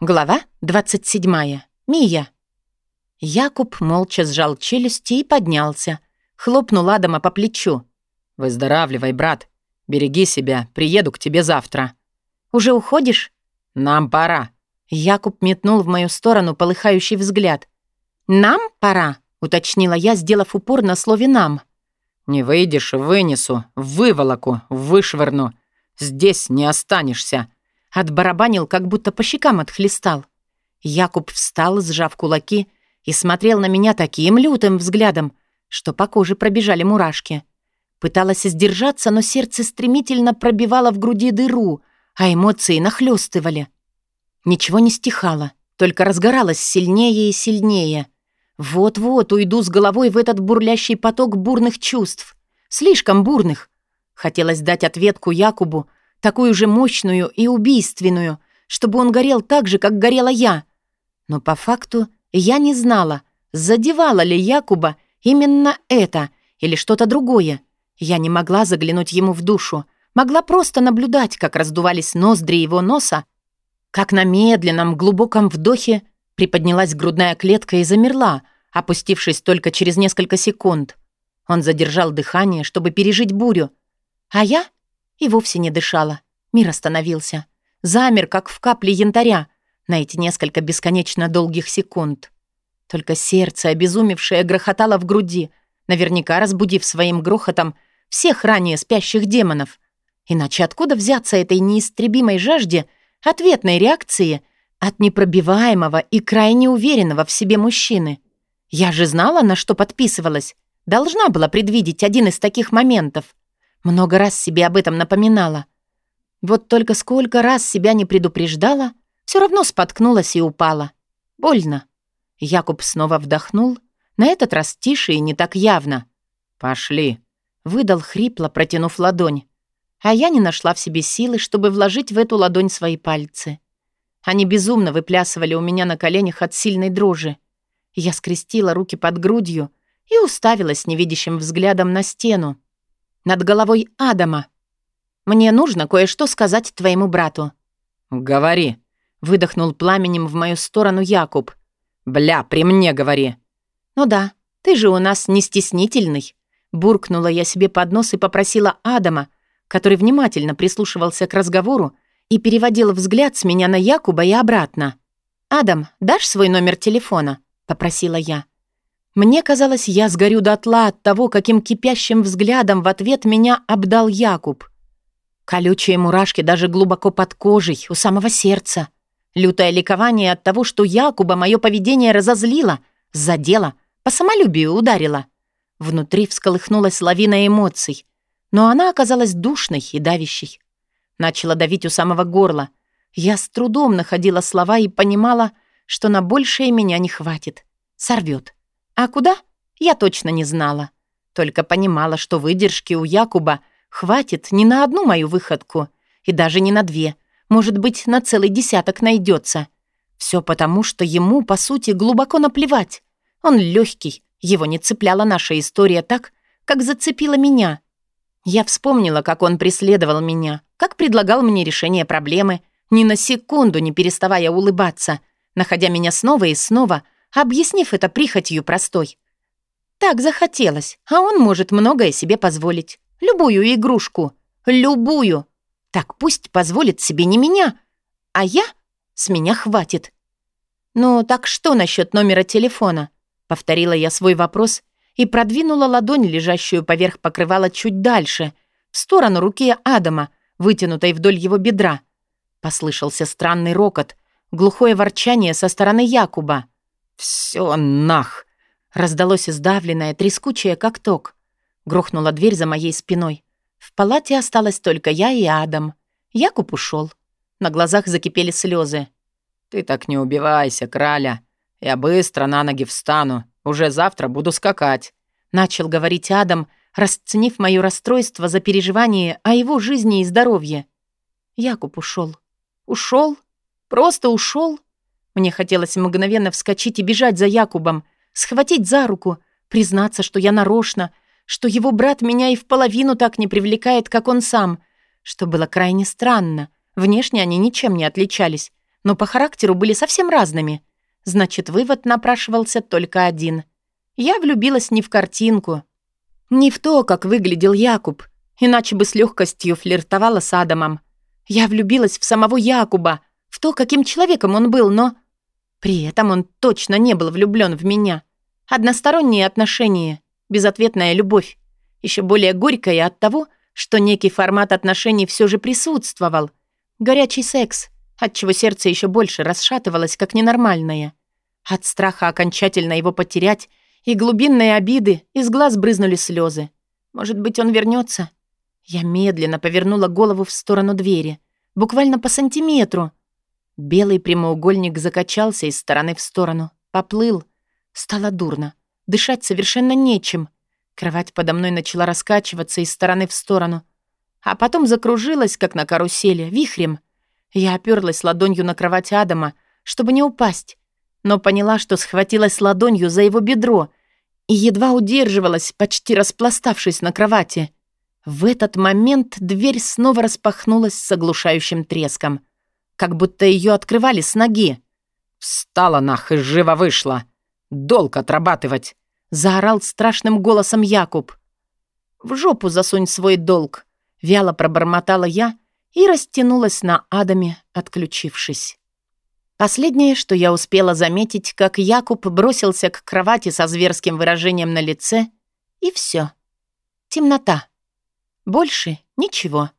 Глава 27. Мия. Якуб молча сжал челюсти и поднялся. Хлопнул Адама по плечу. «Выздоравливай, брат. Береги себя. Приеду к тебе завтра». «Уже уходишь?» «Нам пора». Якуб метнул в мою сторону полыхающий взгляд. «Нам пора», — уточнила я, сделав упор на слове «нам». «Не выйдешь, вынесу, выволоку, вышвырну. Здесь не останешься». Отбарабанил, как будто по щекам отхлестал. Якуб встал, сжав кулаки, и смотрел на меня таким лютым взглядом, что по коже пробежали мурашки. Пыталась сдержаться, но сердце стремительно пробивало в груди дыру, а эмоции нахлёстывали. Ничего не стихало, только разгоралось сильнее и сильнее. Вот-вот уйду с головой в этот бурлящий поток бурных чувств. Слишком бурных. Хотелось дать ответку Якубу, такую же мощную и убийственную, чтобы он горел так же, как горела я. Но по факту я не знала, задевала ли Якуба именно это или что-то другое. Я не могла заглянуть ему в душу, могла просто наблюдать, как раздувались ноздри его носа, как на медленном глубоком вдохе приподнялась грудная клетка и замерла, опустившись только через несколько секунд. Он задержал дыхание, чтобы пережить бурю. А я и вовсе не дышала. Мир остановился. Замер, как в капле янтаря, на эти несколько бесконечно долгих секунд. Только сердце, обезумевшее, грохотало в груди, наверняка разбудив своим грохотом всех ранее спящих демонов. Иначе откуда взяться этой неистребимой жажде ответной реакции от непробиваемого и крайне уверенного в себе мужчины? Я же знала, на что подписывалась. Должна была предвидеть один из таких моментов. Много раз себе об этом напоминала. Вот только сколько раз себя не предупреждала, все равно споткнулась и упала. Больно. Якуб снова вдохнул, на этот раз тише и не так явно. «Пошли», — выдал хрипло, протянув ладонь. А я не нашла в себе силы, чтобы вложить в эту ладонь свои пальцы. Они безумно выплясывали у меня на коленях от сильной дрожи. Я скрестила руки под грудью и уставилась невидящим взглядом на стену над головой Адама. Мне нужно кое-что сказать твоему брату». «Говори», — выдохнул пламенем в мою сторону Якуб. «Бля, при мне говори». «Ну да, ты же у нас не стеснительный», — буркнула я себе под нос и попросила Адама, который внимательно прислушивался к разговору и переводил взгляд с меня на Якуба и обратно. «Адам, дашь свой номер телефона?» — попросила я. Мне казалось, я сгорю дотла от того, каким кипящим взглядом в ответ меня обдал Якуб. Колючие мурашки даже глубоко под кожей, у самого сердца. Лютое ликование от того, что Якуба мое поведение разозлило, задело, по самолюбию ударило. Внутри всколыхнулась лавина эмоций, но она оказалась душной и давящей. Начала давить у самого горла. Я с трудом находила слова и понимала, что на большее меня не хватит. Сорвет. А куда? Я точно не знала. Только понимала, что выдержки у Якуба хватит не на одну мою выходку, и даже не на две. Может быть, на целый десяток найдется. Все потому, что ему, по сути, глубоко наплевать. Он легкий, его не цепляла наша история так, как зацепила меня. Я вспомнила, как он преследовал меня, как предлагал мне решение проблемы, ни на секунду не переставая улыбаться, находя меня снова и снова — объяснив это прихотью простой. Так захотелось, а он может многое себе позволить. Любую игрушку. Любую. Так пусть позволит себе не меня, а я... С меня хватит. «Ну, так что насчет номера телефона?» Повторила я свой вопрос и продвинула ладонь, лежащую поверх покрывала чуть дальше, в сторону руки Адама, вытянутой вдоль его бедра. Послышался странный рокот, глухое ворчание со стороны Якуба. «Всё нах!» Раздалось издавленное, трескучее, как ток. Грохнула дверь за моей спиной. В палате осталась только я и Адам. Якуб ушел. На глазах закипели слезы. «Ты так не убивайся, краля. Я быстро на ноги встану. Уже завтра буду скакать», — начал говорить Адам, расценив мое расстройство за переживание о его жизни и здоровье. Якуб ушел. Ушел? Просто ушел? Мне хотелось мгновенно вскочить и бежать за Якубом, схватить за руку, признаться, что я нарочно, что его брат меня и в половину так не привлекает, как он сам, что было крайне странно. Внешне они ничем не отличались, но по характеру были совсем разными. Значит, вывод напрашивался только один. Я влюбилась не в картинку, не в то, как выглядел Якуб, иначе бы с легкостью флиртовала с Адамом. Я влюбилась в самого Якуба, в то, каким человеком он был, но... При этом он точно не был влюблен в меня. Односторонние отношения, безответная любовь, еще более горькая от того, что некий формат отношений все же присутствовал. Горячий секс, отчего сердце еще больше расшатывалось, как ненормальное. От страха окончательно его потерять и глубинные обиды из глаз брызнули слезы. Может быть, он вернется? Я медленно повернула голову в сторону двери, буквально по сантиметру. Белый прямоугольник закачался из стороны в сторону, поплыл. Стало дурно. Дышать совершенно нечем. Кровать подо мной начала раскачиваться из стороны в сторону. А потом закружилась, как на карусели, вихрем. Я оперлась ладонью на кровать Адама, чтобы не упасть, но поняла, что схватилась ладонью за его бедро и едва удерживалась, почти распластавшись на кровати. В этот момент дверь снова распахнулась с оглушающим треском, как будто ее открывали с ноги. «Встала нах и живо вышла! Долг отрабатывать!» — заорал страшным голосом Якуб. «В жопу засунь свой долг!» — вяло пробормотала я и растянулась на Адаме, отключившись. Последнее, что я успела заметить, как Якуб бросился к кровати со зверским выражением на лице, и все. Темнота. Больше ничего.